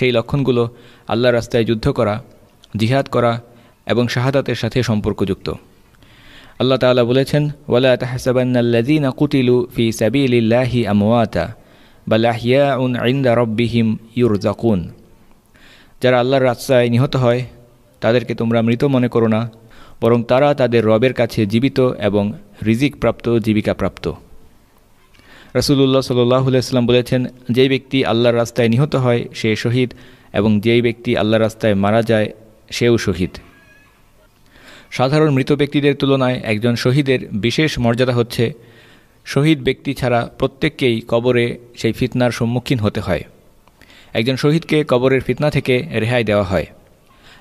সেই লক্ষণগুলো আল্লাহ রাস্তায় যুদ্ধ করা, জিহাদ করা এবং শাহাদাতের সাথে সম্পর্কযুক্ত। আল্লাহ তালা বলেছেন, ওয়ালা তাহসাবান্নাল্লাযীনা কুতিলু ফি সাবিলিল্লাহি আমওয়াতা, বাল আহইয়াউন ইনদা রব্বিহিম ইউরজাকুন যারা আল্লাহর রাস্তায় নিহত হয়, তাদেরকে তোমরা মৃত মনে করো না, বরং তারা তাদের রবের কাছে জীবিত এবং রিজিক প্রাপ্ত রসুল্লাহ সাল্লাম বলেছেন, যেই ব্যক্তি আল্লাহর রাস্তায় নিহত হয়, সে শহীদ, এবং যেই ব্যক্তি আল্লাহর রাস্তায় মারা যায়, সেও শহীদ। সাধারণ মৃত ব্যক্তিদের তুলনায় একজন শহীদের বিশেষ মর্যাদা হচ্ছে, শহীদ ব্যক্তি ছাড়া প্রত্যেককেই কবরে সেই ফিতনার সম্মুখীন হতে হয়। একজন শহীদকে কবরের ফিতনা থেকে রেহাই দেওয়া হয়।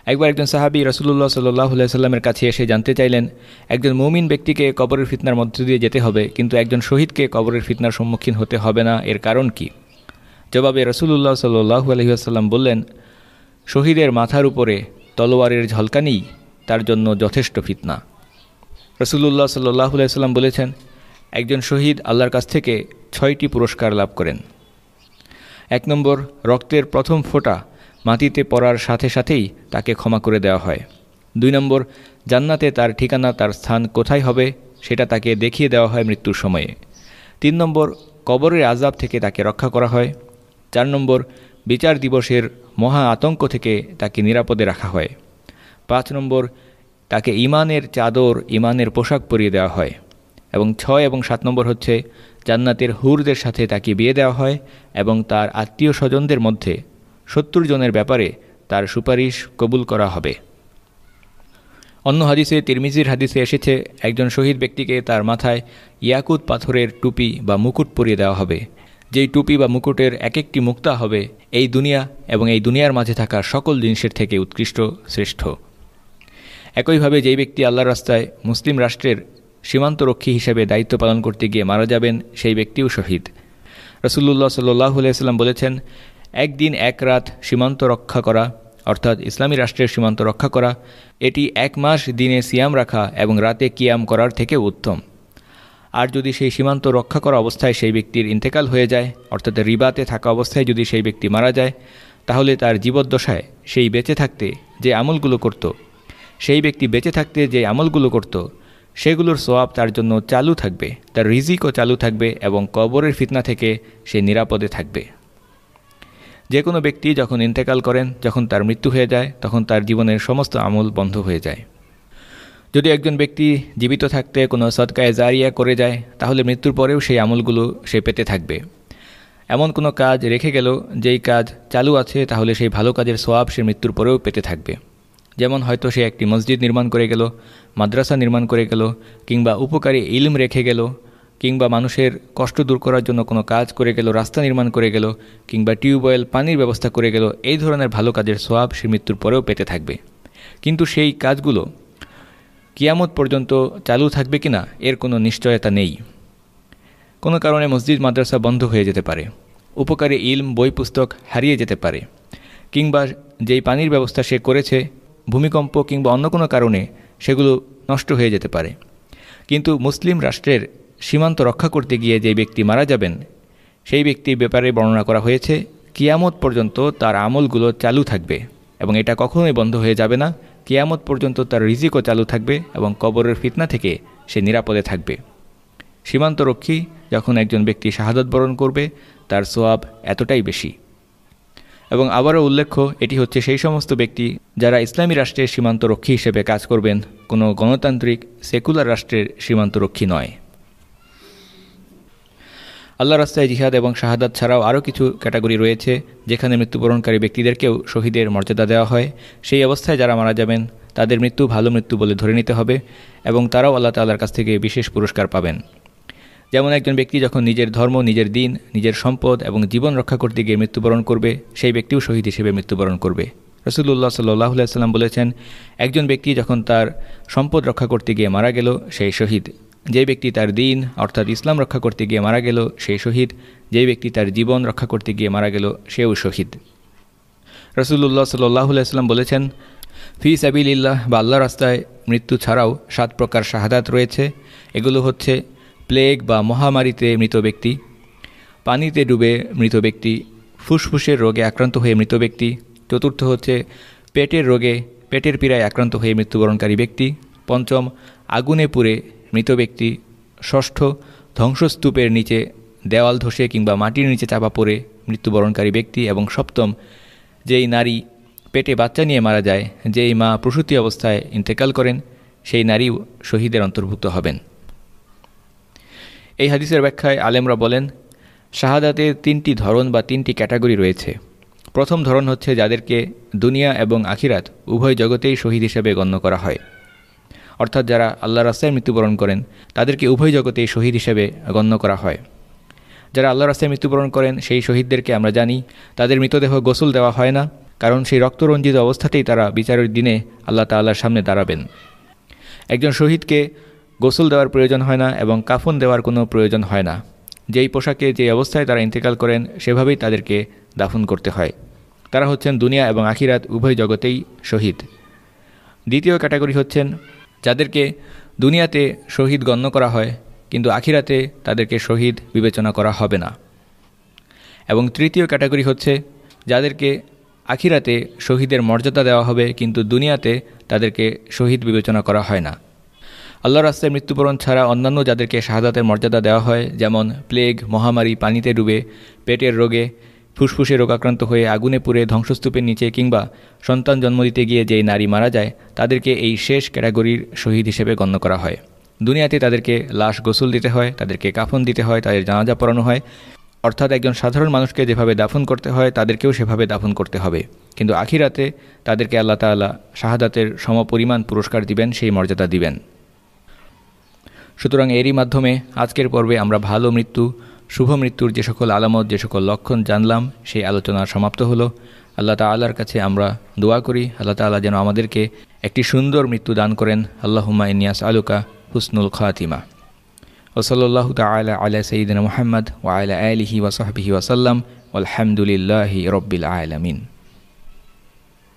একবার একজন সাহাবি রসুল্লাহ সাল্লাহ সাল্লামের কাছে এসে জানতে চাইলেন, একজন মৌমিন ব্যক্তিকে কবরের ফিতনার মধ্য দিয়ে যেতে হবে, কিন্তু একজন শহীদকে কবরের ফিতনার সম্মুখীন হতে হবে না, এর কারণ কি? জবাবে রসুল্লাহ সাল্লু আলহিহাসাল্লাম বললেন, শহীদের মাথার উপরে তলোয়ারের ঝলকানি তার জন্য যথেষ্ট ফিতনা। রসুল্লাহ সাল্লাহ সাল্লাম বলেছেন, একজন শহীদ আল্লাহর কাছ থেকে ছয়টি পুরস্কার লাভ করেন। এক নম্বর, রক্তের প্রথম ফোঁটা মাটিতে পড়ার সাথে সাথেই তাকে ক্ষমা করে দেওয়া হয়। দুই নম্বর, জান্নাতে তার ঠিকানা, তার স্থান কোথায় হবে সেটা তাকে দেখিয়ে দেওয়া হয় মৃত্যুর সময়ে। তিন নম্বর, কবরের আজাব থেকে তাকে রক্ষা করা হয়। চার নম্বর, বিচার দিবসের মহা আতঙ্ক থেকে তাকে নিরাপদে রাখা হয়। পাঁচ নম্বর, তাকে ইমানের চাদর, ইমানের পোশাক পরিয়ে দেওয়া হয়। এবং ছয় এবং সাত নম্বর হচ্ছে, জান্নাতের হুরদের সাথে তাকে বিয়ে দেওয়া হয় এবং তার আত্মীয় স্বজনদের মধ্যে সত্তর জনের ব্যাপারে তার সুপারিশ কবুল করা হবে। অন্য হাদিসে তিরমিজির হাদিসে এসেছে, একজন শহীদ ব্যক্তিকে তার মাথায় ইয়াকুত পাথরের টুপি বা মুকুট পরিয়ে দেওয়া হবে। যেই টুপি বা মুকুটের এক একটি মুক্তা হবে, এই দুনিয়া এবং এই দুনিয়ার মাঝে থাকা সকল জিনিসের থেকে উৎকৃষ্ট, শ্রেষ্ঠ। একইভাবে যেই ব্যক্তি আল্লাহর রাস্তায় মুসলিম রাষ্ট্রের সীমান্তরক্ষী হিসেবে দায়িত্ব পালন করতে গিয়ে মারা যাবেন, সেই ব্যক্তিও শহীদ। রসুল্লাহ সাল্লাহ আলাইসাল্লাম বলেছেন একদিন এক রাত সীমান্ত রক্ষা করা, অর্থাৎ ইসলামী রাষ্ট্রের সীমান্ত রক্ষা করা, এটি এক মাস দিনে সিয়াম রাখা এবং রাতে কিয়াম করার থেকে উত্তম। আর যদি সেই সীমান্ত রক্ষা করা অবস্থায় সেই ব্যক্তির ইন্তেকাল হয়ে যায়, অর্থাৎ রিবাতে থাকা অবস্থায় যদি সেই ব্যক্তি মারা যায়, তাহলে তার জীবদ্দশায় সেই বেঁচে থাকতে যে আমলগুলো করত, সেই ব্যক্তি বেঁচে থাকতে যে আমলগুলো করত, সেগুলোর সোয়াব তার জন্য চালু থাকবে, তার রিজিকও চালু থাকবে এবং কবরের ফিতনা থেকে সে নিরাপদে থাকবে। যে কোনো ব্যক্তি যখন ইন্তেকাল করেন, যখন তার মৃত্যু হয়ে যায়, তখন তার জীবনের সমস্ত আমল বন্ধ হয়ে যায়। যদি একজন ব্যক্তি জীবিত থাকতে কোনো সৎকায় জারিয়া করে যায়, তাহলে মৃত্যুর পরেও সেই আমলগুলো সে পেতে থাকবে। এমন কোনো কাজ রেখে গেল, যেই কাজ চালু আছে, তাহলে সেই ভালো কাজের সোয়াব সে মৃত্যুর পরেও পেতে থাকবে। যেমন হয়তো সে একটি মসজিদ নির্মাণ করে গেল, মাদ্রাসা নির্মাণ করে গেল, কিংবা উপকারী ইলম রেখে গেল কিংবা মানুষের কষ্ট দূর করার জন্য কোনো কাজ করে গেল, রাস্তা নির্মাণ করে গেল, কিংবা টিউবওয়েল পানির ব্যবস্থা করে গেল, এই ধরনের ভালো কাজের সোয়াব সে মৃত্যুর পরেও পেতে থাকবে। কিন্তু সেই কাজগুলো কিয়ামত পর্যন্ত চালু থাকবে কিনা, এর কোনো নিশ্চয়তা নেই। কোনো কারণে মসজিদ, মাদ্রাসা বন্ধ হয়ে যেতে পারে। উপকারী ইলম, বই পুস্তক হারিয়ে যেতে পারে। কিংবা যেই পানির ব্যবস্থা সে করেছে, ভূমিকম্প কিংবা অন্য কোনো কারণে সেগুলো নষ্ট হয়ে যেতে পারে। কিন্তু মুসলিম রাষ্ট্রের সীমান্ত রক্ষা করতে গিয়ে যে ব্যক্তি মারা যাবেন, সেই ব্যক্তির ব্যাপারে বর্ণনা করা হয়েছে, কিয়ামত পর্যন্ত তার আমলগুলো চালু থাকবে এবং এটা কখনোই বন্ধ হয়ে যাবে না। কিয়ামত পর্যন্ত তার রিজিকও চালু থাকবে এবং কবরের ফিতনা থেকে সে নিরাপদে থাকবে। সীমান্তরক্ষী যখন একজন ব্যক্তি শাহাদত বরণ করবে, তার সোয়াব এতটাই বেশি। এবং আবারও উল্লেখ্য, এটি হচ্ছে সেই সমস্ত ব্যক্তি যারা ইসলামী রাষ্ট্রের সীমান্তরক্ষী হিসেবে কাজ করবেন, কোনো গণতান্ত্রিক, সেকুলার রাষ্ট্রের সীমান্তরক্ষী নয়। আল্লাহ রাস্তায় জিহাদ এবং শাহাদাত ছাড়াও আরও কিছু ক্যাটাগরি রয়েছে, যেখানে মৃত্যুবরণকারী ব্যক্তিদেরকেও শহীদের মর্যাদা দেওয়া হয়। সেই অবস্থায় যারা মারা যাবেন, তাদের মৃত্যু ভালো মৃত্যু বলে ধরে নিতে হবে এবং তারাও আল্লাহ তাল্লার কাছ থেকে বিশেষ পুরস্কার পাবেন। যেমন একজন ব্যক্তি যখন নিজের ধর্ম, নিজের দিন, নিজের সম্পদ এবং জীবন রক্ষা করতে গিয়ে মৃত্যুবরণ করবে, সেই ব্যক্তিও শহীদ হিসেবে মৃত্যুবরণ করবে। রসুল্লাহ সাল্লাহ সাল্লাম বলেছেন, একজন ব্যক্তি যখন তার সম্পদ রক্ষা করতে গিয়ে মারা গেল, সেই শহীদ। যে ব্যক্তি তার দিন, অর্থাৎ ইসলাম রক্ষা করতে গিয়ে মারা গেল, সে শহীদ। যে ব্যক্তি তার জীবন রক্ষা করতে গিয়ে মারা গেল, সেও শহীদ। রসুল্লাহ সাল্লাহ সাল্লাম বলেছেন, ফি সাবিল্লাহ বা আল্লাহ রাস্তায় মৃত্যু ছাড়াও সাত প্রকার শাহাদাত রয়েছে। এগুলো হচ্ছে, প্লেগ বা মহামারীতে মৃত ব্যক্তি, পানিতে ডুবে মৃত ব্যক্তি, ফুসফুসের রোগে আক্রান্ত হয়ে মৃত ব্যক্তি, চতুর্থ হচ্ছে, পেটের রোগে, পেটের পীড়ায় আক্রান্ত হয়ে মৃত্যুবরণকারী ব্যক্তি, পঞ্চম, আগুনে পুড়ে মৃত ব্যক্তি ষষ্ঠ ধ্বংসস্তূপের নিচে দেওয়াল ধসে কিংবা মাটির নিচে চাপা পড়ে মৃত্যুবরণকারী ব্যক্তি এবং সপ্তম যেই নারী পেটে বাচ্চা নিয়ে মারা যায়, যেই মা প্রসূতি অবস্থায় ইন্তেকাল করেন, সেই নারীও শহীদের অন্তর্ভুক্ত হবেন। এই হাদিসের ব্যাখ্যায় আলেমরা বলেন, শাহাদাতের তিনটি ধরন বা তিনটি ক্যাটাগরি রয়েছে। প্রথম ধরন হচ্ছে যাদেরকে দুনিয়া এবং আখিরাত উভয় জগতেই শহীদ হিসেবে গণ্য করা হয়। অর্থাৎ যারা আল্লাহ রাস্তায় মৃত্যুবরণ করেন, তাদেরকে উভয় জগতেই শহীদ হিসেবে গণ্য করা হয়। যারা আল্লাহ রাস্তায় মৃত্যুবরণ করেন, সেই শহীদদেরকে আমরা জানি, তাদের মৃতদেহ গোসল দেওয়া হয় না, কারণ সেই রক্তরঞ্জিত অবস্থাতেই তারা বিচারের দিনে আল্লাহ তাল্লাহর সামনে দাঁড়াবেন। একজন শহীদকে গোসল দেওয়ার প্রয়োজন হয় না এবং কাফন দেওয়ার কোনো প্রয়োজন হয় না। যেই পোশাকে যে অবস্থায় তারা ইন্তেকাল করেন, সেভাবেই তাদেরকে দাফন করতে হয়। তারা হচ্ছেন দুনিয়া এবং আখিরাত উভয় জগতেই শহীদ। দ্বিতীয় ক্যাটাগরি হচ্ছেন যাদেরকে দুনিয়াতে শহীদ গণ্য করা হয়, কিন্তু আখিরাতে তাদেরকে শহীদ বিবেচনা করা হবে না। এবং তৃতীয় ক্যাটাগরি হচ্ছে যাদেরকে আখিরাতে শহীদের মর্যাদা দেওয়া হবে, কিন্তু দুনিয়াতে তাদেরকে শহীদ বিবেচনা করা হয় না। আল্লাহ রাস্তায় মৃত্যুবরণ ছাড়া অন্যান্য যাদেরকে শাহাদাতের মর্যাদা দেওয়া হয়, যেমন প্লেগ, মহামারী, পানিতে ডুবে, পেটের রোগে ফুসফুসে রোগাক্রান্ত হয়ে আগুনে পুড়ে ধ্বংসস্তূপের নিচে কিংবা সন্তান জন্ম দিতে গিয়ে যেই নারী মারা যায়, তাদেরকে এই শেষ ক্যাটাগরির শহীদ হিসেবে গণ্য করা হয়। দুনিয়াতে তাদেরকে লাশ গোসল দিতে হয়, তাদেরকে কাফন দিতে হয়, তাদের জানাজা পড়ানো হয়। অর্থাৎ একজন সাধারণ মানুষকে যেভাবে দাফন করতে হয়, তাদেরকেও সেভাবে দাফন করতে হবে। কিন্তু আখিরাতে তাদেরকে আল্লাহ তাল্লাহ শাহাদাতের সমপরিমাণ পুরস্কার দিবেন, সেই মর্যাদা দিবেন। সুতরাং এরই মাধ্যমে আজকের পর্বে আমরা ভালো মৃত্যু শুভ মৃত্যুর যে সকল আলামত, যে সকল লক্ষণ জানলাম, সেই আলোচনা সমাপ্ত হলো। আল্লাহ তাল্লাহর কাছে আমরা দোয়া করি। আল্লাহ তাল্লাহ যেন আমাদেরকে একটি সুন্দর মৃত্যু দান করেন। আল্লাহুমা ইনিয়াস আলুকা হুসনুল খাতিমা। ওসলাল্লাহ তালা আলা সঈদিন মোহাম্মদ ওয়াইলা আলহি ওয়াসাহবিহি ওয়াসাল্লাম আলহামদুলিল্লাহি রব্বিল আলমিন।